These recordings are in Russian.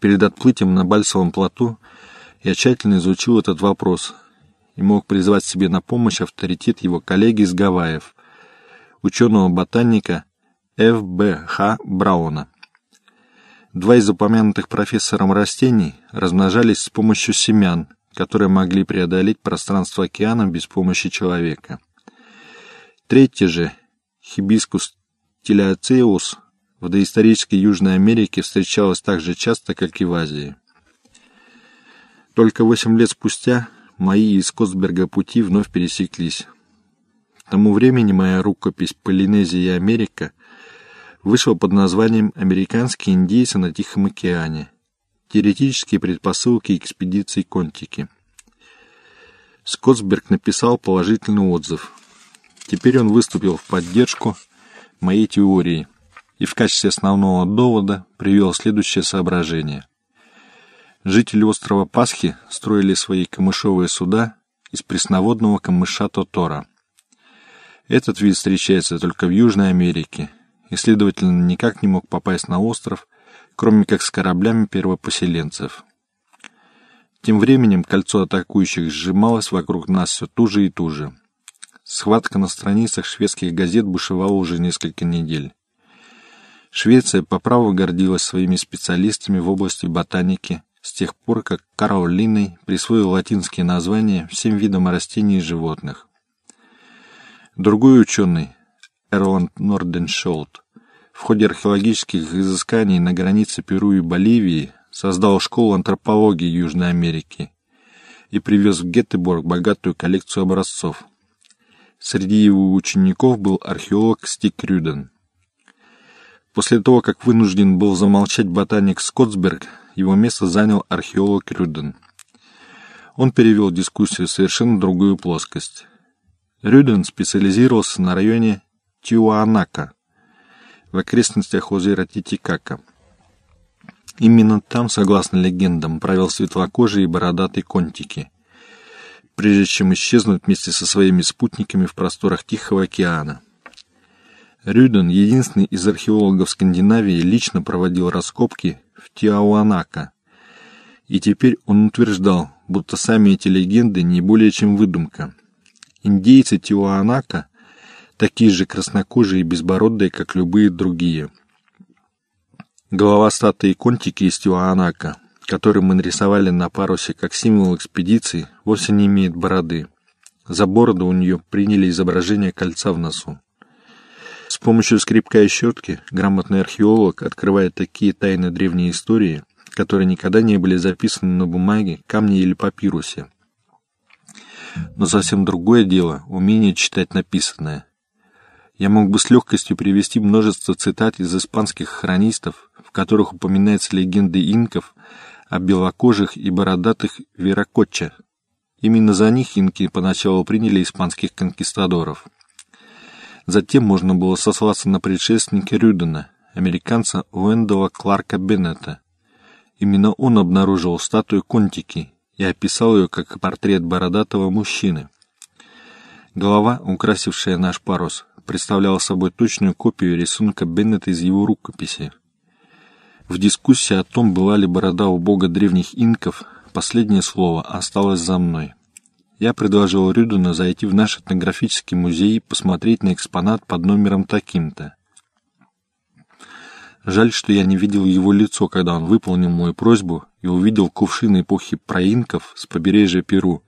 Перед отплытием на Бальсовом плоту я тщательно изучил этот вопрос и мог призвать себе на помощь авторитет его коллеги из Гавайев, ученого-ботаника Ф. Б. Х. Брауна. Два из упомянутых профессором растений размножались с помощью семян, которые могли преодолеть пространство океана без помощи человека. Третий же, хибискус телеоцеус, в доисторической Южной Америке встречалась так же часто, как и в Азии. Только восемь лет спустя мои из Костберга пути вновь пересеклись. К тому времени моя рукопись «Полинезия и Америка» вышла под названием «Американские индейцы на Тихом океане. Теоретические предпосылки экспедиции Контики». Скотсберг написал положительный отзыв. Теперь он выступил в поддержку моей теории и в качестве основного довода привел следующее соображение. Жители острова Пасхи строили свои камышовые суда из пресноводного камыша Тотора. Этот вид встречается только в Южной Америке и, следовательно, никак не мог попасть на остров, кроме как с кораблями первопоселенцев. Тем временем кольцо атакующих сжималось вокруг нас все туже и туже. Схватка на страницах шведских газет бушевала уже несколько недель. Швеция по праву гордилась своими специалистами в области ботаники с тех пор, как Карл Линней присвоил латинские названия всем видам растений и животных. Другой ученый, Эрланд Норденшолд, в ходе археологических изысканий на границе Перу и Боливии создал школу антропологии Южной Америки и привез в Геттеборг богатую коллекцию образцов. Среди его учеников был археолог Стик Рюден. После того, как вынужден был замолчать ботаник Скотсберг, его место занял археолог Рюден. Он перевел дискуссию в совершенно другую плоскость. Рюден специализировался на районе Тиуанака, в окрестностях озера Титикака. Именно там, согласно легендам, правил светлокожий и бородатый контики, прежде чем исчезнуть вместе со своими спутниками в просторах Тихого океана. Рюден, единственный из археологов Скандинавии, лично проводил раскопки в Тиауанака. И теперь он утверждал, будто сами эти легенды не более чем выдумка. Индейцы Тиуанака такие же краснокожие и безбородые, как любые другие. Голова статуи Контики из Тиуанака, который мы нарисовали на парусе как символ экспедиции, вовсе не имеет бороды. За бороду у нее приняли изображение кольца в носу. Помощью скрипка и щетки грамотный археолог открывает такие тайны древней истории, которые никогда не были записаны на бумаге, камне или папирусе. Но совсем другое дело — умение читать написанное. Я мог бы с легкостью привести множество цитат из испанских хронистов, в которых упоминаются легенды инков о белокожих и бородатых веракотча. Именно за них инки поначалу приняли испанских конкистадоров — Затем можно было сослаться на предшественника Рюдена, американца Уэндала Кларка Беннета. Именно он обнаружил статую Контики и описал ее как портрет бородатого мужчины. Голова, украсившая наш парус, представляла собой точную копию рисунка Беннета из его рукописи. В дискуссии о том, была ли борода у бога древних инков, последнее слово осталось за мной я предложил Рюдену зайти в наш этнографический музей и посмотреть на экспонат под номером таким-то. Жаль, что я не видел его лицо, когда он выполнил мою просьбу и увидел кувшин эпохи проинков с побережья Перу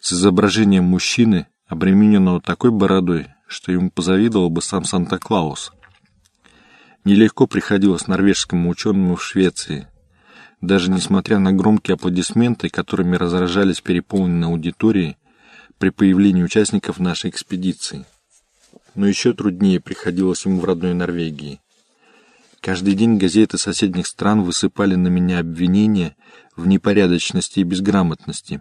с изображением мужчины, обремененного такой бородой, что ему позавидовал бы сам Санта-Клаус. Нелегко приходилось норвежскому ученому в Швеции, даже несмотря на громкие аплодисменты, которыми разражались переполненные аудитории при появлении участников нашей экспедиции. Но еще труднее приходилось ему в родной Норвегии. Каждый день газеты соседних стран высыпали на меня обвинения в непорядочности и безграмотности.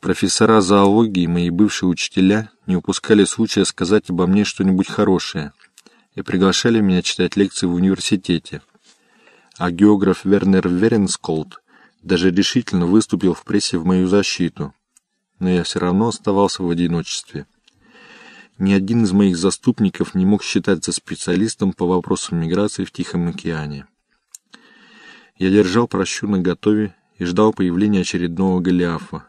Профессора зоологии, мои бывшие учителя, не упускали случая сказать обо мне что-нибудь хорошее и приглашали меня читать лекции в университете а географ Вернер Веренсколд даже решительно выступил в прессе в мою защиту. Но я все равно оставался в одиночестве. Ни один из моих заступников не мог считаться специалистом по вопросам миграции в Тихом океане. Я держал прощу наготове и ждал появления очередного Голиафа.